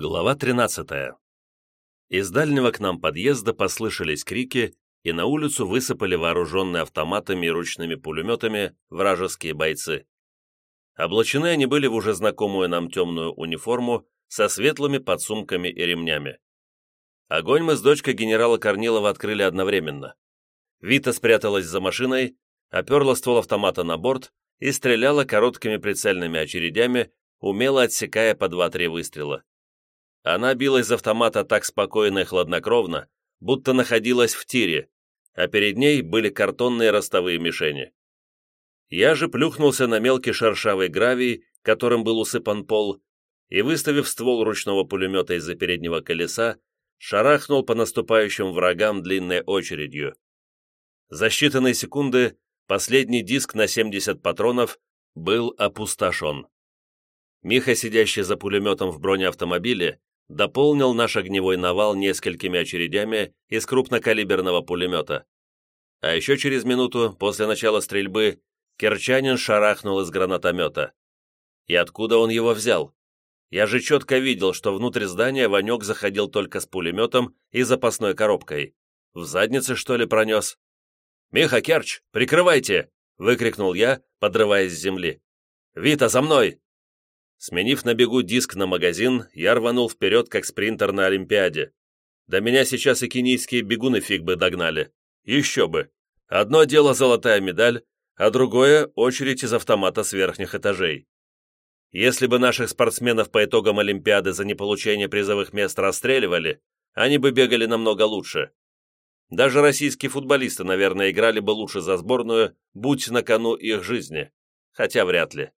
Глава 13. Из дальнего к нам подъезда послышались крики, и на улицу высыпали вооруженные автоматами и ручными пулеметами вражеские бойцы. Облачены они были в уже знакомую нам темную униформу со светлыми подсумками и ремнями. Огонь мы с дочкой генерала Корнилова открыли одновременно. Вита спряталась за машиной, оперла ствол автомата на борт и стреляла короткими прицельными очередями, умело отсекая по два-три выстрела. Она била из автомата так спокойно и хладнокровно, будто находилась в тире, а перед ней были картонные ростовые мишени. Я же плюхнулся на мелкий шершавый гравий, которым был усыпан пол, и, выставив ствол ручного пулемета из-за переднего колеса, шарахнул по наступающим врагам длинной очередью. За считанные секунды последний диск на 70 патронов был опустошен. Миха, сидящий за пулеметом в бронеавтомобиле, дополнил наш огневой навал несколькими очередями из крупнокалиберного пулемета. А еще через минуту, после начала стрельбы, Керчанин шарахнул из гранатомета. И откуда он его взял? Я же четко видел, что внутрь здания Ванек заходил только с пулеметом и запасной коробкой. В заднице, что ли, пронес? «Миха, Керч, прикрывайте!» — выкрикнул я, подрываясь с земли. «Вита, за мной!» Сменив на бегу диск на магазин, я рванул вперед, как спринтер на Олимпиаде. Да меня сейчас и кенийские бегуны фиг бы догнали. Еще бы. Одно дело золотая медаль, а другое – очередь из автомата с верхних этажей. Если бы наших спортсменов по итогам Олимпиады за неполучение призовых мест расстреливали, они бы бегали намного лучше. Даже российские футболисты, наверное, играли бы лучше за сборную, будь на кону их жизни. Хотя вряд ли.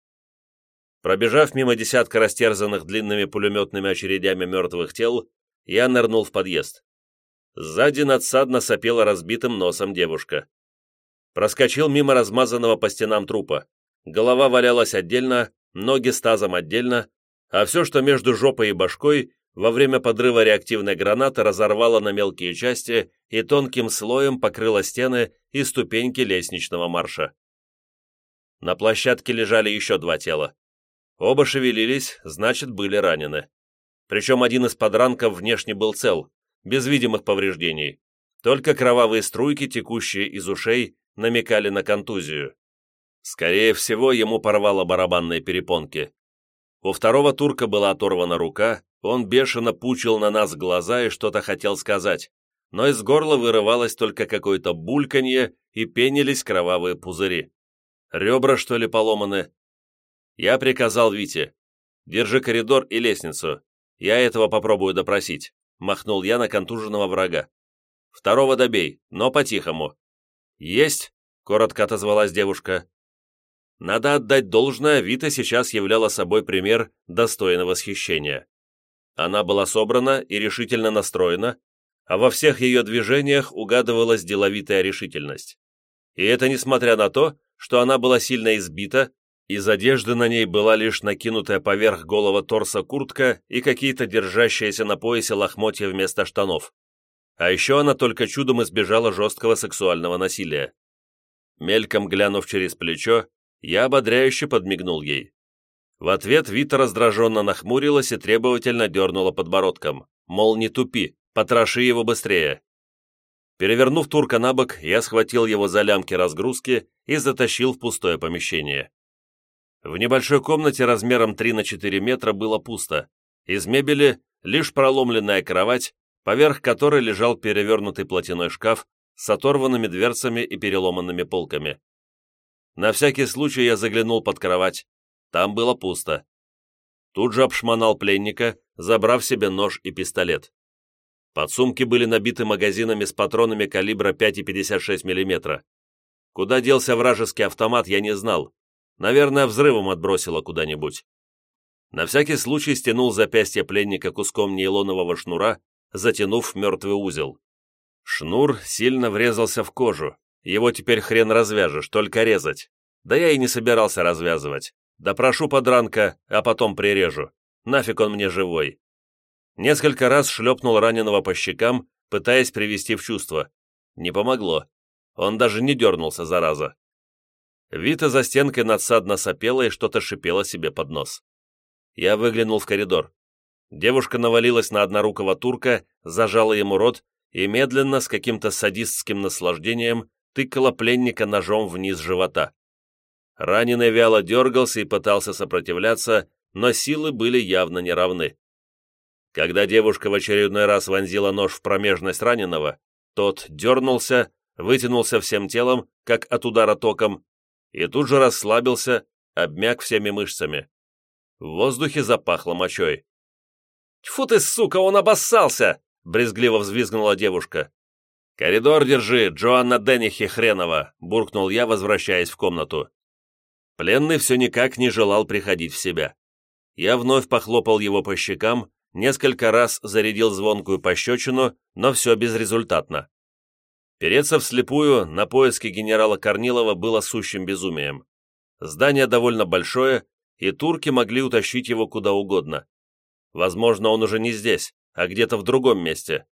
Пробежав мимо десятка растерзанных длинными пулеметными очередями мертвых тел, я нырнул в подъезд. Сзади надсадно сопела разбитым носом девушка. Проскочил мимо размазанного по стенам трупа. Голова валялась отдельно, ноги с тазом отдельно, а все, что между жопой и башкой, во время подрыва реактивной гранаты разорвало на мелкие части и тонким слоем покрыло стены и ступеньки лестничного марша. На площадке лежали еще два тела. Оба шевелились, значит, были ранены. Причем один из подранков внешне был цел, без видимых повреждений. Только кровавые струйки, текущие из ушей, намекали на контузию. Скорее всего, ему порвало барабанные перепонки. У второго турка была оторвана рука, он бешено пучил на нас глаза и что-то хотел сказать, но из горла вырывалось только какое-то бульканье и пенились кровавые пузыри. Ребра, что ли, поломаны? Я приказал Вите. «Держи коридор и лестницу. Я этого попробую допросить», — махнул я на контуженного врага. «Второго добей, но по-тихому». «Есть», — коротко отозвалась девушка. Надо отдать должное, Вита сейчас являла собой пример достойного восхищения. Она была собрана и решительно настроена, а во всех ее движениях угадывалась деловитая решительность. И это несмотря на то, что она была сильно избита из одежды на ней была лишь накинутая поверх голого торса куртка и какие-то держащиеся на поясе лохмотья вместо штанов. А еще она только чудом избежала жесткого сексуального насилия. Мельком глянув через плечо, я ободряюще подмигнул ей. В ответ Вита раздраженно нахмурилась и требовательно дернула подбородком, мол, не тупи, потроши его быстрее. Перевернув турка на бок, я схватил его за лямки разгрузки и затащил в пустое помещение. В небольшой комнате размером 3 на 4 метра было пусто. Из мебели лишь проломленная кровать, поверх которой лежал перевернутый платяной шкаф с оторванными дверцами и переломанными полками. На всякий случай я заглянул под кровать. Там было пусто. Тут же обшмонал пленника, забрав себе нож и пистолет. Подсумки были набиты магазинами с патронами калибра 5,56 мм. Куда делся вражеский автомат, я не знал, Наверное, взрывом отбросило куда-нибудь. На всякий случай стянул запястье пленника куском нейлонового шнура, затянув мертвый узел. Шнур сильно врезался в кожу. Его теперь хрен развяжешь, только резать. Да я и не собирался развязывать. Допрошу подранка, а потом прирежу. Нафиг он мне живой. Несколько раз шлепнул раненого по щекам, пытаясь привести в чувство. Не помогло. Он даже не дернулся, зараза. Вита за стенкой надсадно сопела и что-то шипела себе под нос. Я выглянул в коридор. Девушка навалилась на однорукого турка, зажала ему рот и медленно, с каким-то садистским наслаждением, тыкала пленника ножом вниз живота. Раненый вяло дергался и пытался сопротивляться, но силы были явно неравны. Когда девушка в очередной раз вонзила нож в промежность раненого, тот дернулся, вытянулся всем телом, как от удара током, и тут же расслабился, обмяк всеми мышцами. В воздухе запахло мочой. «Тьфу ты, сука, он обоссался!» — брезгливо взвизгнула девушка. «Коридор держи, Джоанна Деннихи хренова!» — буркнул я, возвращаясь в комнату. Пленный все никак не желал приходить в себя. Я вновь похлопал его по щекам, несколько раз зарядил звонкую пощечину, но все безрезультатно. Переться вслепую на поиски генерала Корнилова было сущим безумием. Здание довольно большое, и турки могли утащить его куда угодно. Возможно, он уже не здесь, а где-то в другом месте.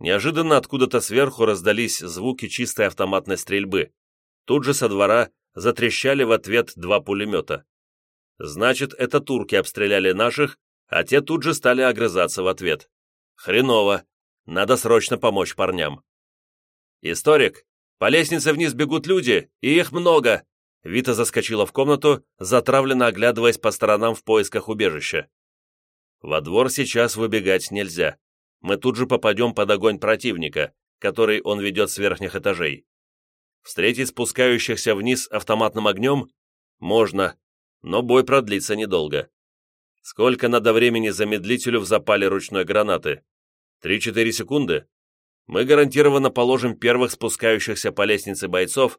Неожиданно откуда-то сверху раздались звуки чистой автоматной стрельбы. Тут же со двора затрещали в ответ два пулемета. Значит, это турки обстреляли наших, а те тут же стали огрызаться в ответ. Хреново. Надо срочно помочь парням. «Историк, по лестнице вниз бегут люди, и их много!» Вита заскочила в комнату, затравленно оглядываясь по сторонам в поисках убежища. «Во двор сейчас выбегать нельзя. Мы тут же попадем под огонь противника, который он ведет с верхних этажей. Встретить спускающихся вниз автоматным огнем? Можно, но бой продлится недолго. Сколько надо времени замедлителю в запале ручной гранаты? Три-четыре секунды? Мы гарантированно положим первых спускающихся по лестнице бойцов,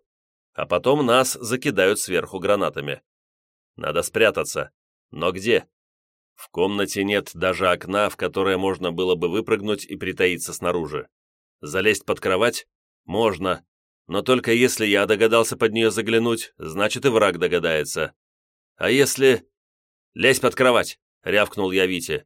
а потом нас закидают сверху гранатами. Надо спрятаться. Но где? В комнате нет даже окна, в которое можно было бы выпрыгнуть и притаиться снаружи. Залезть под кровать? Можно. Но только если я догадался под нее заглянуть, значит и враг догадается. А если... «Лезь под кровать!» — рявкнул я Вите.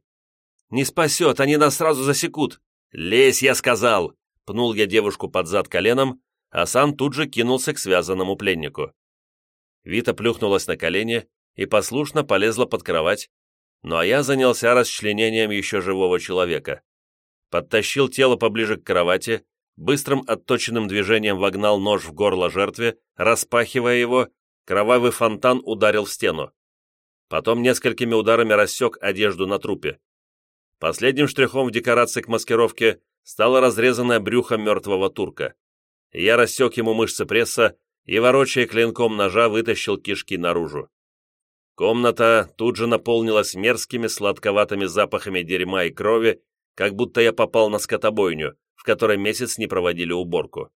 «Не спасет, они нас сразу засекут!» «Лезь, я сказал!» — пнул я девушку под зад коленом, а сам тут же кинулся к связанному пленнику. Вита плюхнулась на колени и послушно полезла под кровать, ну а я занялся расчленением еще живого человека. Подтащил тело поближе к кровати, быстрым отточенным движением вогнал нож в горло жертве, распахивая его, кровавый фонтан ударил в стену. Потом несколькими ударами рассек одежду на трупе. Последним штрихом в декорации к маскировке стало разрезанное брюхо мертвого турка. Я рассек ему мышцы пресса и, ворочая клинком ножа, вытащил кишки наружу. Комната тут же наполнилась мерзкими сладковатыми запахами дерьма и крови, как будто я попал на скотобойню, в которой месяц не проводили уборку.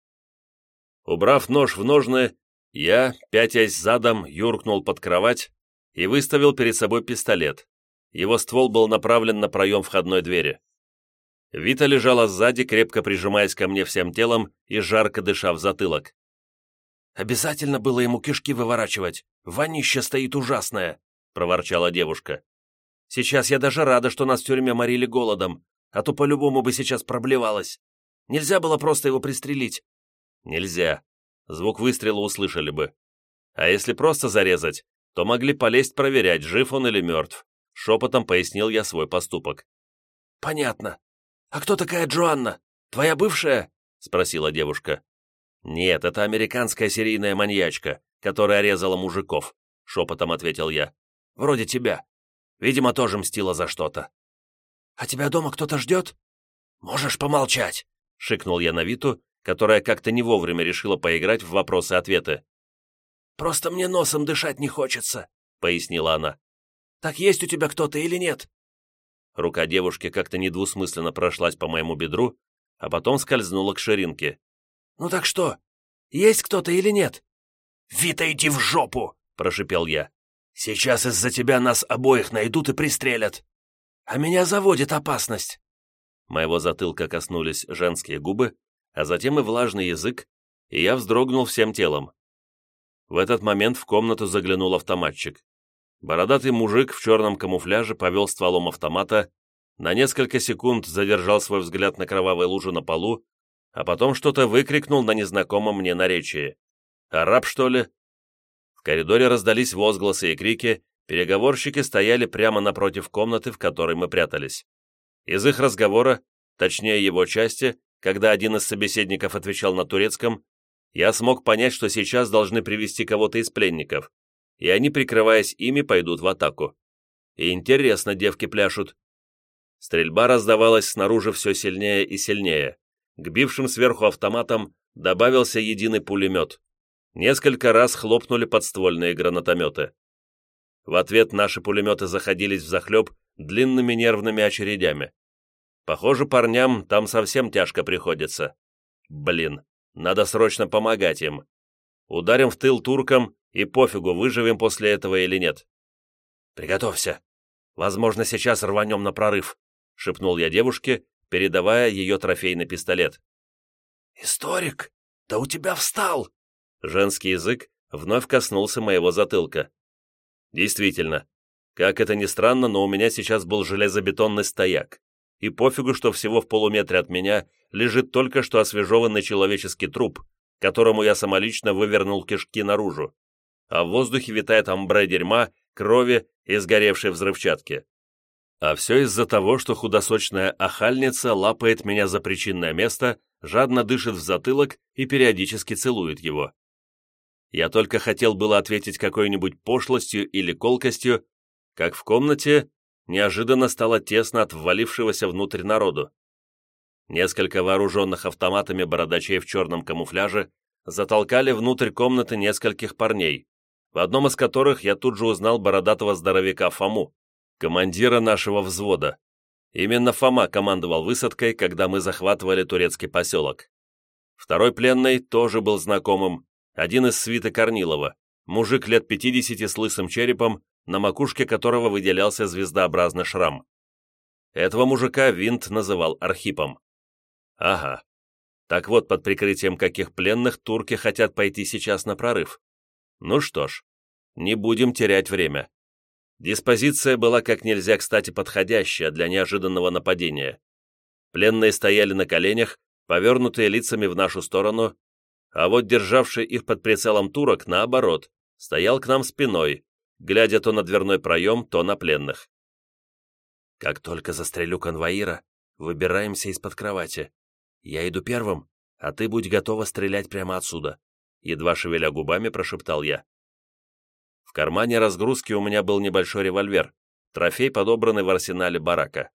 Убрав нож в ножны, я, пятясь задом, юркнул под кровать и выставил перед собой пистолет. Его ствол был направлен на проем входной двери. Вита лежала сзади, крепко прижимаясь ко мне всем телом и жарко дыша в затылок. «Обязательно было ему кишки выворачивать. Вонище стоит ужасное», — проворчала девушка. «Сейчас я даже рада, что нас в тюрьме морили голодом, а то по-любому бы сейчас проблевалось. Нельзя было просто его пристрелить». «Нельзя. Звук выстрела услышали бы. А если просто зарезать, то могли полезть проверять, жив он или мертв. Шепотом пояснил я свой поступок. «Понятно. А кто такая Джоанна? Твоя бывшая?» спросила девушка. «Нет, это американская серийная маньячка, которая резала мужиков», шепотом ответил я. «Вроде тебя. Видимо, тоже мстила за что-то». «А тебя дома кто-то ждет?» «Можешь помолчать», — шикнул я на Виту, которая как-то не вовремя решила поиграть в вопросы-ответы. «Просто мне носом дышать не хочется», — пояснила она. «Так есть у тебя кто-то или нет?» Рука девушки как-то недвусмысленно прошлась по моему бедру, а потом скользнула к ширинке. «Ну так что, есть кто-то или нет?» «Вита, иди в жопу!» — прошипел я. «Сейчас из-за тебя нас обоих найдут и пристрелят. А меня заводит опасность». Моего затылка коснулись женские губы, а затем и влажный язык, и я вздрогнул всем телом. В этот момент в комнату заглянул автоматчик. Бородатый мужик в черном камуфляже повел стволом автомата, на несколько секунд задержал свой взгляд на кровавой луже на полу, а потом что-то выкрикнул на незнакомом мне наречии. «Араб, что ли?» В коридоре раздались возгласы и крики, Переговорщики стояли прямо напротив комнаты, в которой мы прятались. Из их разговора, точнее его части, когда один из собеседников отвечал на турецком, я смог понять, что сейчас должны привести кого-то из пленников, и они, прикрываясь ими, пойдут в атаку. И интересно девки пляшут. Стрельба раздавалась снаружи все сильнее и сильнее. К бившим сверху автоматам добавился единый пулемет. Несколько раз хлопнули подствольные гранатометы. В ответ наши пулеметы заходились в захлеб длинными нервными очередями. Похоже, парням там совсем тяжко приходится. Блин, надо срочно помогать им. Ударим в тыл туркам, и пофигу, выживем после этого или нет. «Приготовься. Возможно, сейчас рванем на прорыв», — шепнул я девушке, передавая ее трофейный пистолет. «Историк, да у тебя встал!» Женский язык вновь коснулся моего затылка. Действительно, как это ни странно, но у меня сейчас был железобетонный стояк. И пофигу, что всего в полуметре от меня лежит только что освежеванный человеческий труп, которому я самолично вывернул кишки наружу. А в воздухе витает амбре дерьма, крови и сгоревшей взрывчатки. А все из-за того, что худосочная охальница лапает меня за причинное место, жадно дышит в затылок и периодически целует его. Я только хотел было ответить какой-нибудь пошлостью или колкостью, как в комнате неожиданно стало тесно от ввалившегося внутрь народу. Несколько вооруженных автоматами бородачей в черном камуфляже затолкали внутрь комнаты нескольких парней, в одном из которых я тут же узнал бородатого здоровяка Фому, командира нашего взвода. Именно Фома командовал высадкой, когда мы захватывали турецкий поселок. Второй пленный тоже был знакомым, один из свита Корнилова, мужик лет 50 с лысым черепом, на макушке которого выделялся звездообразный шрам. Этого мужика Винт называл Архипом. Ага. Так вот, под прикрытием каких пленных турки хотят пойти сейчас на прорыв. Ну что ж, не будем терять время. Диспозиция была как нельзя кстати подходящая для неожиданного нападения. Пленные стояли на коленях, повернутые лицами в нашу сторону, а вот державший их под прицелом турок, наоборот, стоял к нам спиной, глядя то на дверной проем, то на пленных. «Как только застрелю конвоира, выбираемся из-под кровати. Я иду первым, а ты будь готова стрелять прямо отсюда», едва шевеля губами прошептал я. В кармане разгрузки у меня был небольшой револьвер, трофей, подобранный в арсенале барака.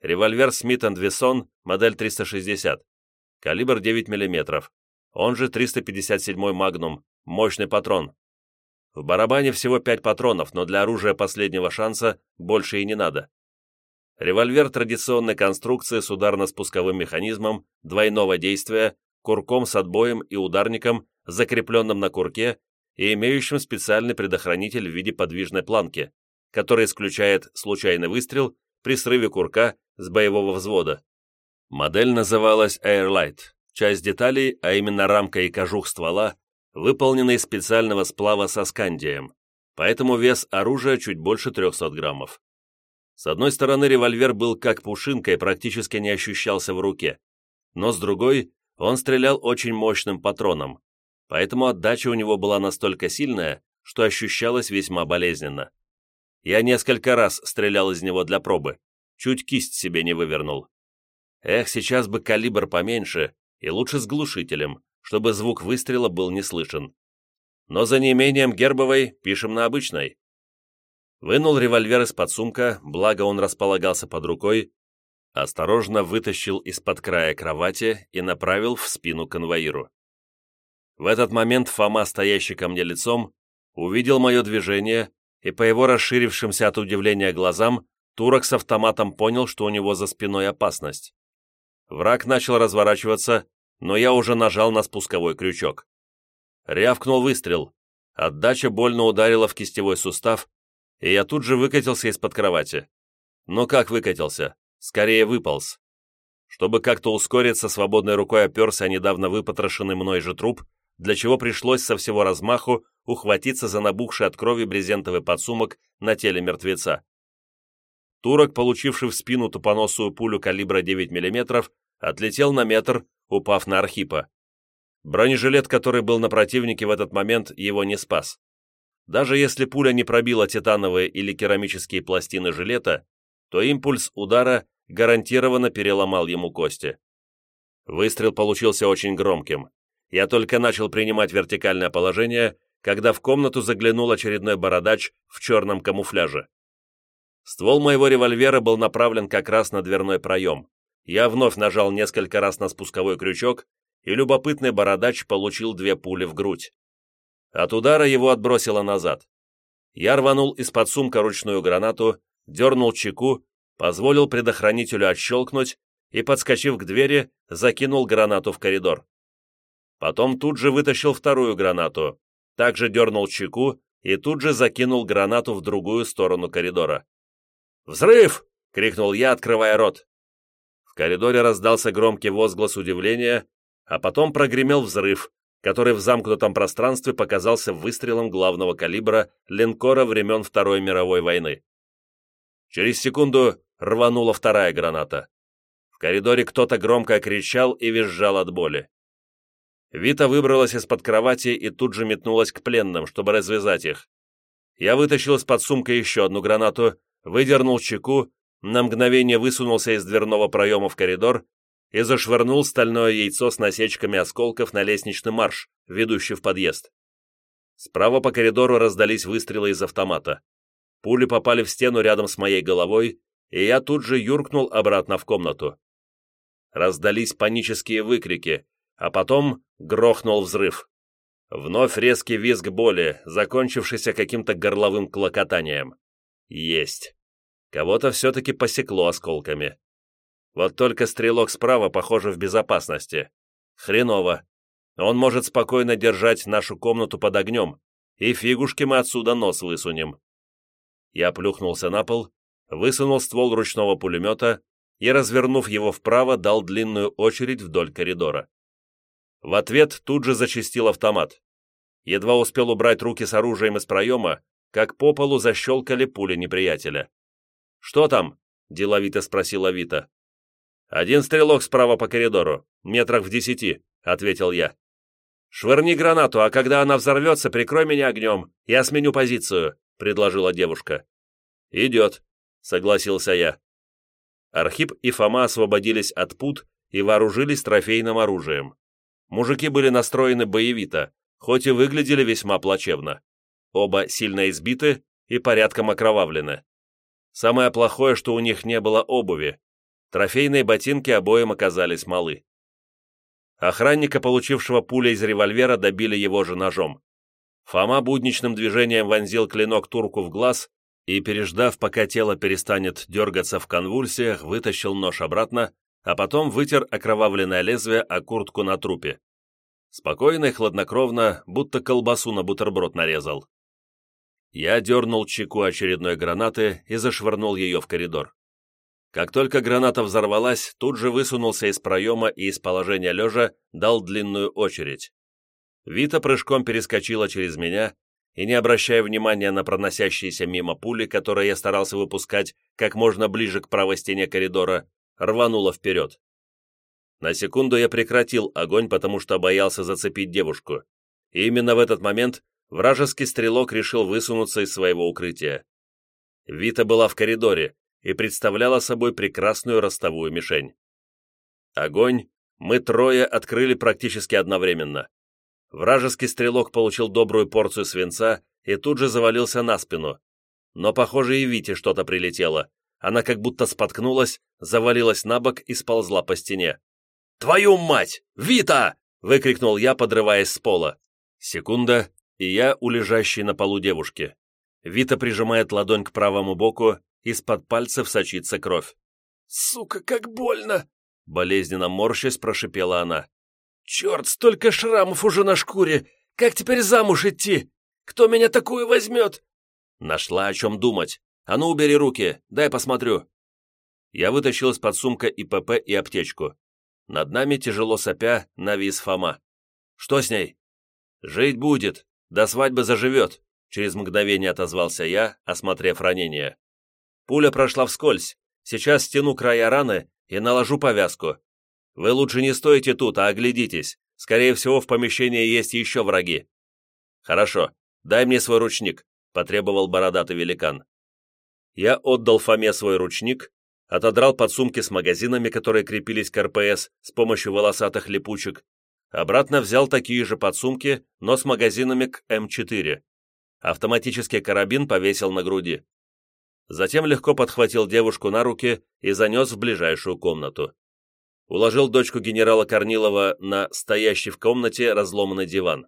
Револьвер Smith Wesson, модель 360, калибр 9 мм, он же 357-й «Магнум», мощный патрон. В барабане всего 5 патронов, но для оружия последнего шанса больше и не надо. Револьвер традиционной конструкции с ударно-спусковым механизмом двойного действия, курком с отбоем и ударником, закрепленным на курке и имеющим специальный предохранитель в виде подвижной планки, который исключает случайный выстрел при срыве курка с боевого взвода. Модель называлась Airlight. Часть деталей, а именно рамка и кожух ствола, выполнены из специального сплава со скандием, поэтому вес оружия чуть больше 300 граммов. С одной стороны, револьвер был как пушинка и практически не ощущался в руке, но с другой, он стрелял очень мощным патроном, поэтому отдача у него была настолько сильная, что ощущалась весьма болезненно. Я несколько раз стрелял из него для пробы, чуть кисть себе не вывернул. Эх, сейчас бы калибр поменьше, и лучше с глушителем, чтобы звук выстрела был не слышен. Но за неимением гербовой пишем на обычной. Вынул револьвер из-под сумка, благо он располагался под рукой, осторожно вытащил из-под края кровати и направил в спину конвоиру. В этот момент Фома, стоящий ко мне лицом, увидел мое движение, и по его расширившимся от удивления глазам турок с автоматом понял, что у него за спиной опасность. Враг начал разворачиваться, но я уже нажал на спусковой крючок. Рявкнул выстрел. Отдача больно ударила в кистевой сустав, и я тут же выкатился из-под кровати. Но как выкатился? Скорее выполз. Чтобы как-то ускориться, свободной рукой оперся недавно выпотрошенный мной же труп, для чего пришлось со всего размаху ухватиться за набухший от крови брезентовый подсумок на теле мертвеца. Турок, получивший в спину тупоносую пулю калибра 9 мм, отлетел на метр, упав на Архипа. Бронежилет, который был на противнике в этот момент, его не спас. Даже если пуля не пробила титановые или керамические пластины жилета, то импульс удара гарантированно переломал ему кости. Выстрел получился очень громким. Я только начал принимать вертикальное положение, когда в комнату заглянул очередной бородач в черном камуфляже. Ствол моего револьвера был направлен как раз на дверной проем. Я вновь нажал несколько раз на спусковой крючок, и любопытный бородач получил две пули в грудь. От удара его отбросило назад. Я рванул из-под сумка ручную гранату, дернул чеку, позволил предохранителю отщелкнуть и, подскочив к двери, закинул гранату в коридор. Потом тут же вытащил вторую гранату, также дернул чеку и тут же закинул гранату в другую сторону коридора. «Взрыв!» — крикнул я, открывая рот. В коридоре раздался громкий возглас удивления, а потом прогремел взрыв, который в замкнутом пространстве показался выстрелом главного калибра линкора времен Второй мировой войны. Через секунду рванула вторая граната. В коридоре кто-то громко кричал и визжал от боли. Вита выбралась из-под кровати и тут же метнулась к пленным, чтобы развязать их. Я вытащил из-под сумка еще одну гранату, выдернул чеку, на мгновение высунулся из дверного проема в коридор и зашвырнул стальное яйцо с насечками осколков на лестничный марш, ведущий в подъезд. Справа по коридору раздались выстрелы из автомата. Пули попали в стену рядом с моей головой, и я тут же юркнул обратно в комнату. Раздались панические выкрики, а потом грохнул взрыв. Вновь резкий визг боли, закончившийся каким-то горловым клокотанием. Есть. Кого-то все-таки посекло осколками. Вот только стрелок справа, похоже, в безопасности. Хреново. Он может спокойно держать нашу комнату под огнем, и фигушки мы отсюда нос высунем. Я плюхнулся на пол, высунул ствол ручного пулемета и, развернув его вправо, дал длинную очередь вдоль коридора. В ответ тут же зачистил автомат. Едва успел убрать руки с оружием из проема, как по полу защелкали пули неприятеля. «Что там?» – деловито спросила Вита. «Один стрелок справа по коридору, метрах в десяти», — ответил я. «Швырни гранату, а когда она взорвется, прикрой меня огнем. Я сменю позицию», — предложила девушка. «Идет», — согласился я. Архип и Фома освободились от пут и вооружились трофейным оружием. Мужики были настроены боевито, хоть и выглядели весьма плачевно. Оба сильно избиты и порядком окровавлены. Самое плохое, что у них не было обуви, Трофейные ботинки обоим оказались малы. Охранника, получившего пули из револьвера, добили его же ножом. Фома будничным движением вонзил клинок турку в глаз и, переждав, пока тело перестанет дергаться в конвульсиях, вытащил нож обратно, а потом вытер окровавленное лезвие о куртку на трупе. Спокойно и хладнокровно, будто колбасу на бутерброд нарезал. Я дернул чеку очередной гранаты и зашвырнул ее в коридор. Как только граната взорвалась, тут же высунулся из проема и из положения лежа дал длинную очередь. Вита прыжком перескочила через меня и, не обращая внимания на проносящиеся мимо пули, которые я старался выпускать как можно ближе к правой стене коридора, рванула вперед. На секунду я прекратил огонь, потому что боялся зацепить девушку. И именно в этот момент вражеский стрелок решил высунуться из своего укрытия. Вита была в коридоре, и представляла собой прекрасную ростовую мишень. Огонь мы трое открыли практически одновременно. Вражеский стрелок получил добрую порцию свинца и тут же завалился на спину. Но, похоже, и Вите что-то прилетело. Она как будто споткнулась, завалилась на бок и сползла по стене. «Твою мать! Вита!» — выкрикнул я, подрываясь с пола. Секунда, и я у лежащей на полу девушки. Вита прижимает ладонь к правому боку из-под пальцев сочится кровь. «Сука, как больно!» Болезненно морщась прошипела она. «Черт, столько шрамов уже на шкуре! Как теперь замуж идти? Кто меня такую возьмет?» Нашла о чем думать. А ну, убери руки, дай посмотрю. Я вытащил из-под сумка ИПП и аптечку. Над нами, тяжело сопя, навис Фома. «Что с ней?» «Жить будет, до свадьбы заживет», через мгновение отозвался я, осмотрев ранение. Пуля прошла вскользь. Сейчас стяну края раны и наложу повязку. Вы лучше не стоите тут, а оглядитесь. Скорее всего, в помещении есть еще враги. Хорошо. дай мне свой ручник», — потребовал бородатый великан. Я отдал Фоме свой ручник, отодрал подсумки с магазинами, которые крепились к РПС с помощью волосатых липучек, обратно взял такие же подсумки, но с магазинами к М4. Автоматический карабин повесил на груди. Затем легко подхватил девушку на руки и занес в ближайшую комнату. Уложил дочку генерала Корнилова на стоящий в комнате разломанный диван.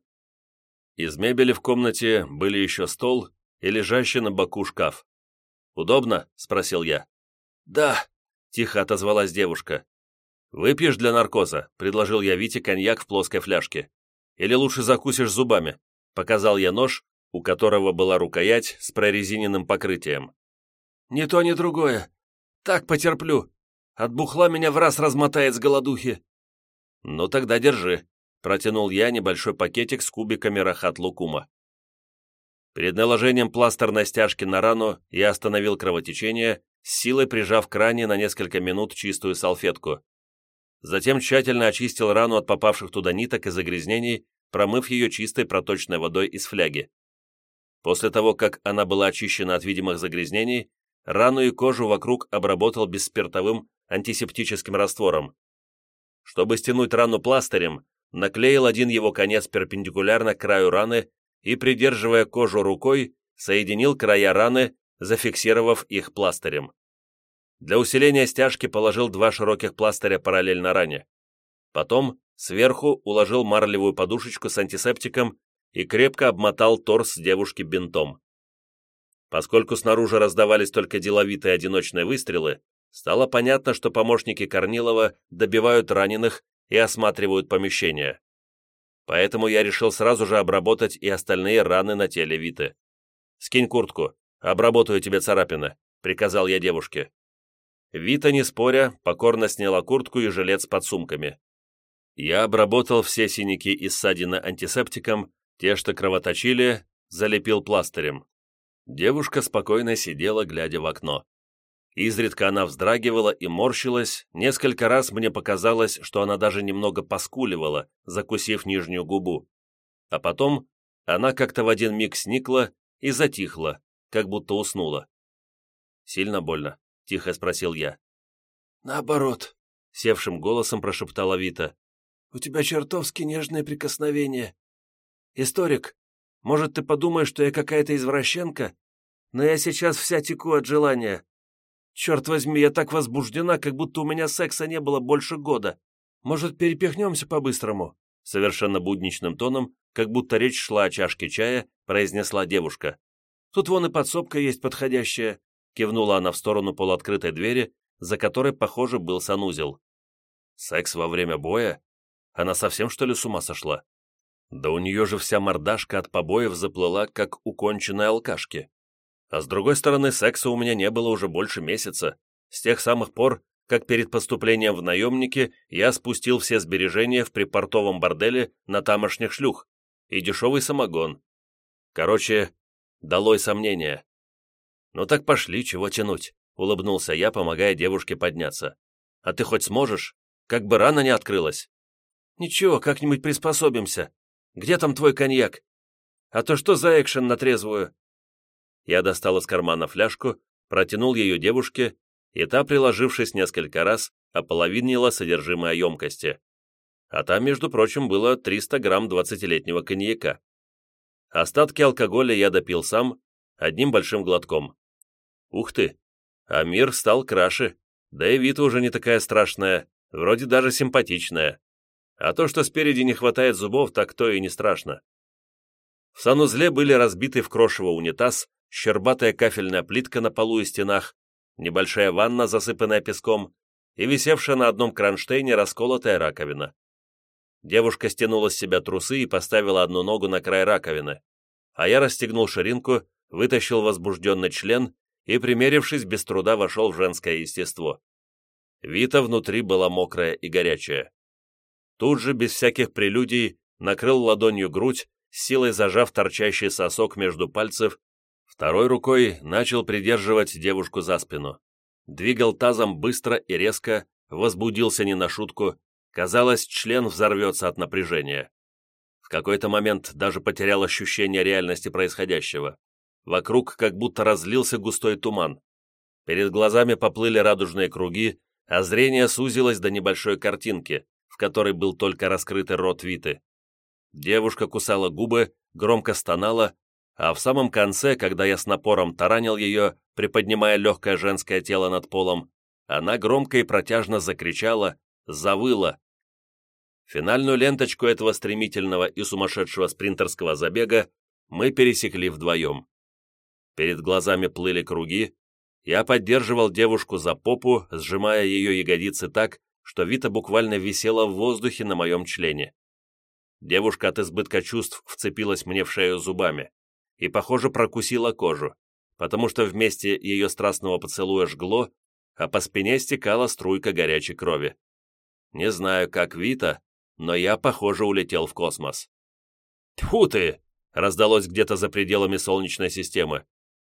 Из мебели в комнате были еще стол и лежащий на боку шкаф. «Удобно?» — спросил я. «Да», — тихо отозвалась девушка. «Выпьешь для наркоза?» — предложил я Вите коньяк в плоской фляжке. «Или лучше закусишь зубами?» — показал я нож, у которого была рукоять с прорезиненным покрытием. «Ни то, ни другое. Так потерплю. От бухла меня в раз размотает с голодухи». «Ну тогда держи», — протянул я небольшой пакетик с кубиками рахат-лукума. Перед наложением пластерной стяжки на рану я остановил кровотечение, силой прижав к ране на несколько минут чистую салфетку. Затем тщательно очистил рану от попавших туда ниток и загрязнений, промыв ее чистой проточной водой из фляги. После того, как она была очищена от видимых загрязнений, рану и кожу вокруг обработал бесспиртовым антисептическим раствором. Чтобы стянуть рану пластырем, наклеил один его конец перпендикулярно краю раны и, придерживая кожу рукой, соединил края раны, зафиксировав их пластырем. Для усиления стяжки положил два широких пластыря параллельно ране. Потом сверху уложил марлевую подушечку с антисептиком и крепко обмотал торс девушки бинтом. Поскольку снаружи раздавались только деловитые одиночные выстрелы, стало понятно, что помощники Корнилова добивают раненых и осматривают помещение. Поэтому я решил сразу же обработать и остальные раны на теле Виты. «Скинь куртку, обработаю тебе царапины», — приказал я девушке. Вита, не споря, покорно сняла куртку и жилет с подсумками. Я обработал все синяки и ссадины антисептиком, те, что кровоточили, залепил пластырем. Девушка спокойно сидела, глядя в окно. Изредка она вздрагивала и морщилась, несколько раз мне показалось, что она даже немного поскуливала, закусив нижнюю губу. А потом она как-то в один миг сникла и затихла, как будто уснула. «Сильно больно?» — тихо спросил я. «Наоборот», — севшим голосом прошептала Вита. «У тебя чертовски нежное прикосновение. Историк, может, ты подумаешь, что я какая-то извращенка? Но я сейчас вся теку от желания. Черт возьми, я так возбуждена, как будто у меня секса не было больше года. Может, перепихнемся по-быстрому?» Совершенно будничным тоном, как будто речь шла о чашке чая, произнесла девушка. «Тут вон и подсобка есть подходящая», кивнула она в сторону полуоткрытой двери, за которой, похоже, был санузел. «Секс во время боя? Она совсем, что ли, с ума сошла? Да у нее же вся мордашка от побоев заплыла, как у конченной алкашки. А с другой стороны, секса у меня не было уже больше месяца, с тех самых пор, как перед поступлением в наемники я спустил все сбережения в припортовом борделе на тамошних шлюх и дешевый самогон. Короче, долой сомнения. «Ну так пошли, чего тянуть?» — улыбнулся я, помогая девушке подняться. «А ты хоть сможешь? Как бы рана не открылась?» «Ничего, как-нибудь приспособимся. Где там твой коньяк? А то что за экшен на трезвую?» Я достал из кармана фляжку, протянул ее девушке, и та, приложившись несколько раз, ополовинила содержимое емкости. А там, между прочим, было 300 грамм двадцатилетнего коньяка. Остатки алкоголя я допил сам, одним большим глотком. Ух ты! А мир стал краше, да и вид уже не такая страшная, вроде даже симпатичная. А то, что спереди не хватает зубов, так то и не страшно. В санузле были разбиты в крошево унитаз, щербатая кафельная плитка на полу и стенах, небольшая ванна, засыпанная песком, и висевшая на одном кронштейне расколотая раковина. Девушка стянула с себя трусы и поставила одну ногу на край раковины, а я расстегнул ширинку, вытащил возбужденный член и, примерившись, без труда вошел в женское естество. Вита внутри была мокрая и горячая. Тут же, без всяких прелюдий, накрыл ладонью грудь, силой зажав торчащий сосок между пальцев Второй рукой начал придерживать девушку за спину. Двигал тазом быстро и резко, возбудился не на шутку. Казалось, член взорвется от напряжения. В какой-то момент даже потерял ощущение реальности происходящего. Вокруг как будто разлился густой туман. Перед глазами поплыли радужные круги, а зрение сузилось до небольшой картинки, в которой был только раскрытый рот Виты. Девушка кусала губы, громко стонала, а в самом конце, когда я с напором таранил ее, приподнимая легкое женское тело над полом, она громко и протяжно закричала, завыла. Финальную ленточку этого стремительного и сумасшедшего спринтерского забега мы пересекли вдвоем. Перед глазами плыли круги, я поддерживал девушку за попу, сжимая ее ягодицы так, что Вита буквально висела в воздухе на моем члене. Девушка от избытка чувств вцепилась мне в шею зубами и, похоже, прокусила кожу, потому что вместе ее страстного поцелуя жгло, а по спине стекала струйка горячей крови. Не знаю, как Вита, но я, похоже, улетел в космос. «Тьфу ты!» — раздалось где-то за пределами Солнечной системы.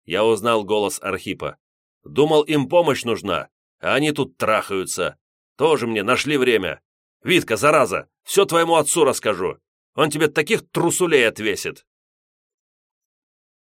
Я узнал голос Архипа. Думал, им помощь нужна, а они тут трахаются. Тоже мне нашли время. Витка, зараза, все твоему отцу расскажу. Он тебе таких трусулей отвесит.